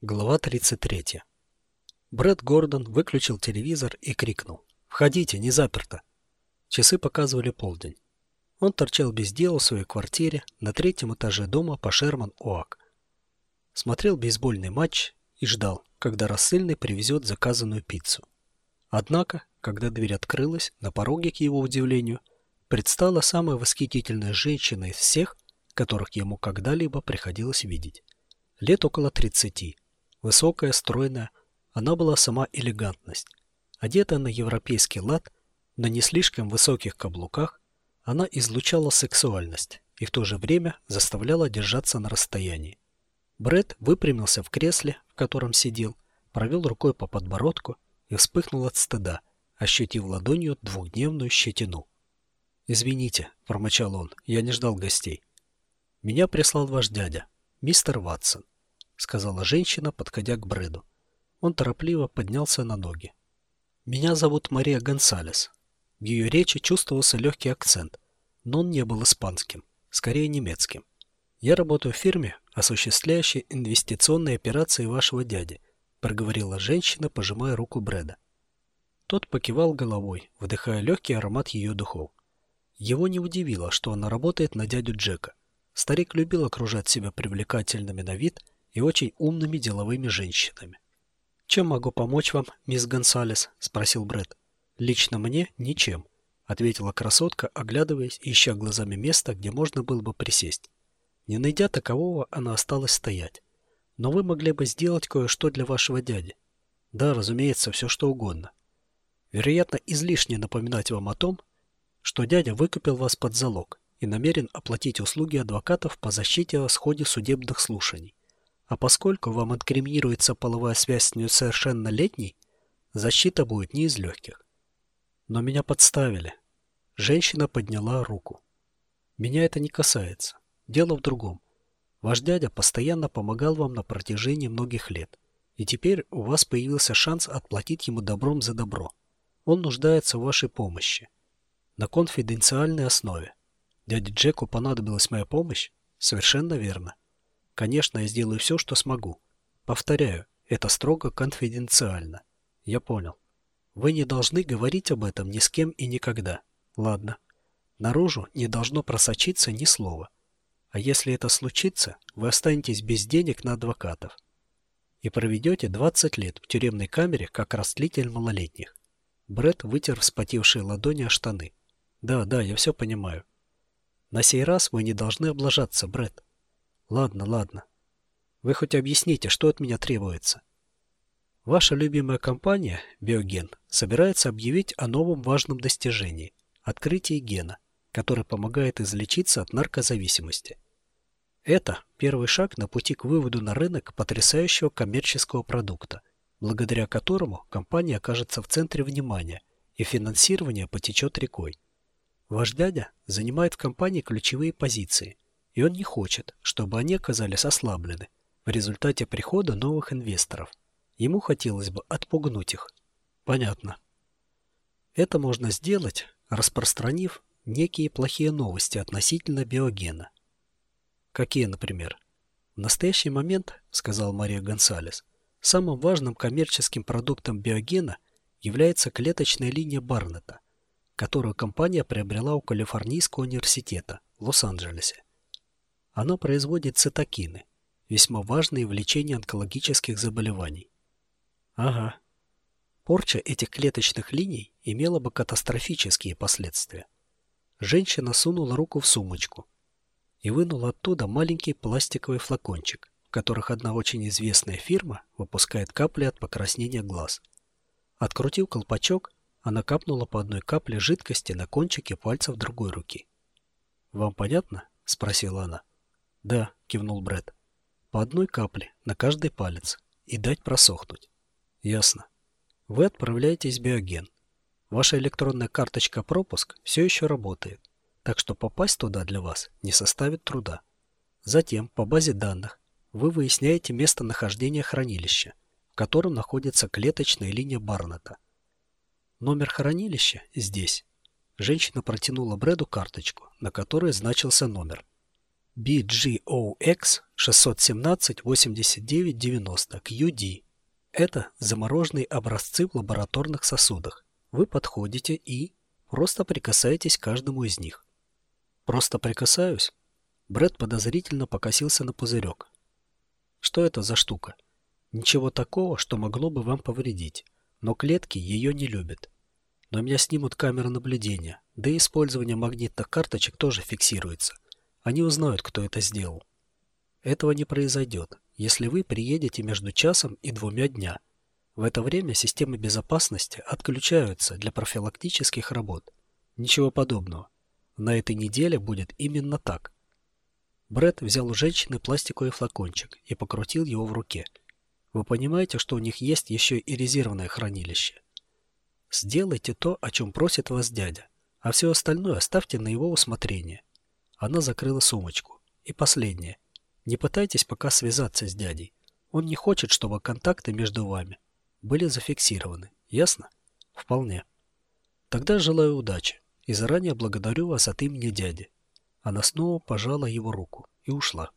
Глава 33. Брэд Гордон выключил телевизор и крикнул. «Входите, не заперто!» Часы показывали полдень. Он торчал без дела в своей квартире на третьем этаже дома по Шерман-Оак. Смотрел бейсбольный матч и ждал, когда рассыльный привезет заказанную пиццу. Однако, когда дверь открылась, на пороге, к его удивлению, предстала самая восхитительная женщина из всех, которых ему когда-либо приходилось видеть. Лет около тридцати. Высокая, стройная, она была сама элегантность. Одетая на европейский лад, на не слишком высоких каблуках, она излучала сексуальность и в то же время заставляла держаться на расстоянии. Бред выпрямился в кресле, в котором сидел, провел рукой по подбородку и вспыхнул от стыда, ощутив ладонью двухдневную щетину. «Извините», — промочал он, — «я не ждал гостей». «Меня прислал ваш дядя, мистер Ватсон», — сказала женщина, подходя к Брэду. Он торопливо поднялся на ноги. «Меня зовут Мария Гонсалес». В ее речи чувствовался легкий акцент, но он не был испанским, скорее немецким. «Я работаю в фирме, осуществляющей инвестиционные операции вашего дяди», проговорила женщина, пожимая руку Брэда. Тот покивал головой, вдыхая легкий аромат ее духов. Его не удивило, что она работает на дядю Джека. Старик любил окружать себя привлекательными на вид и очень умными деловыми женщинами. «Чем могу помочь вам, мисс Гонсалес?» – спросил Брэд. «Лично мне ничем», – ответила красотка, оглядываясь и ища глазами место, где можно было бы присесть. Не найдя такового, она осталась стоять. «Но вы могли бы сделать кое-что для вашего дяди». «Да, разумеется, все что угодно. Вероятно, излишне напоминать вам о том, что дядя выкупил вас под залог и намерен оплатить услуги адвокатов по защите о сходе судебных слушаний. А поскольку вам инкриминируется половая связь с несовершеннолетней, защита будет не из легких. Но меня подставили. Женщина подняла руку. Меня это не касается. Дело в другом. Ваш дядя постоянно помогал вам на протяжении многих лет. И теперь у вас появился шанс отплатить ему добром за добро. Он нуждается в вашей помощи. На конфиденциальной основе. Дяде Джеку понадобилась моя помощь? Совершенно верно. Конечно, я сделаю все, что смогу. Повторяю, это строго конфиденциально. Я понял. Вы не должны говорить об этом ни с кем и никогда. Ладно. Наружу не должно просочиться ни слова. А если это случится, вы останетесь без денег на адвокатов. И проведете 20 лет в тюремной камере как растлитель малолетних. Бред вытер вспотевшие ладони о штаны. Да, да, я все понимаю. На сей раз вы не должны облажаться, Бред. Ладно, ладно. Вы хоть объясните, что от меня требуется. Ваша любимая компания, Биоген, собирается объявить о новом важном достижении – открытии гена, который помогает излечиться от наркозависимости. Это первый шаг на пути к выводу на рынок потрясающего коммерческого продукта, благодаря которому компания окажется в центре внимания и финансирование потечет рекой. Ваш дядя занимает в компании ключевые позиции – и он не хочет, чтобы они оказались ослаблены в результате прихода новых инвесторов. Ему хотелось бы отпугнуть их. Понятно. Это можно сделать, распространив некие плохие новости относительно биогена. Какие, например? В настоящий момент, сказал Мария Гонсалес, самым важным коммерческим продуктом биогена является клеточная линия Барнета, которую компания приобрела у Калифорнийского университета в Лос-Анджелесе. Оно производит цитокины, весьма важные в лечении онкологических заболеваний. Ага. Порча этих клеточных линий имела бы катастрофические последствия. Женщина сунула руку в сумочку и вынула оттуда маленький пластиковый флакончик, в которых одна очень известная фирма выпускает капли от покраснения глаз. Открутив колпачок, она капнула по одной капле жидкости на кончике пальцев другой руки. «Вам понятно?» – спросила она. «Да», — кивнул Бред. «По одной капле на каждый палец и дать просохнуть». «Ясно. Вы отправляетесь в биоген. Ваша электронная карточка-пропуск все еще работает, так что попасть туда для вас не составит труда. Затем, по базе данных, вы выясняете местонахождение хранилища, в котором находится клеточная линия Барнета. Номер хранилища здесь. Женщина протянула Брэду карточку, на которой значился номер – BGOX 617-89-90 QD. Это замороженные образцы в лабораторных сосудах. Вы подходите и просто прикасаетесь к каждому из них. Просто прикасаюсь? Брэд подозрительно покосился на пузырек. Что это за штука? Ничего такого, что могло бы вам повредить, но клетки ее не любят. Но меня снимут камеры наблюдения, да и использование магнитных карточек тоже фиксируется. Они узнают, кто это сделал. Этого не произойдет, если вы приедете между часом и двумя дня. В это время системы безопасности отключаются для профилактических работ. Ничего подобного. На этой неделе будет именно так. Бред взял у женщины пластиковый флакончик и покрутил его в руке. Вы понимаете, что у них есть еще и резервное хранилище? Сделайте то, о чем просит вас дядя, а все остальное оставьте на его усмотрение. Она закрыла сумочку. И последнее. Не пытайтесь пока связаться с дядей. Он не хочет, чтобы контакты между вами были зафиксированы. Ясно? Вполне. Тогда желаю удачи и заранее благодарю вас от имени дяди. Она снова пожала его руку и ушла.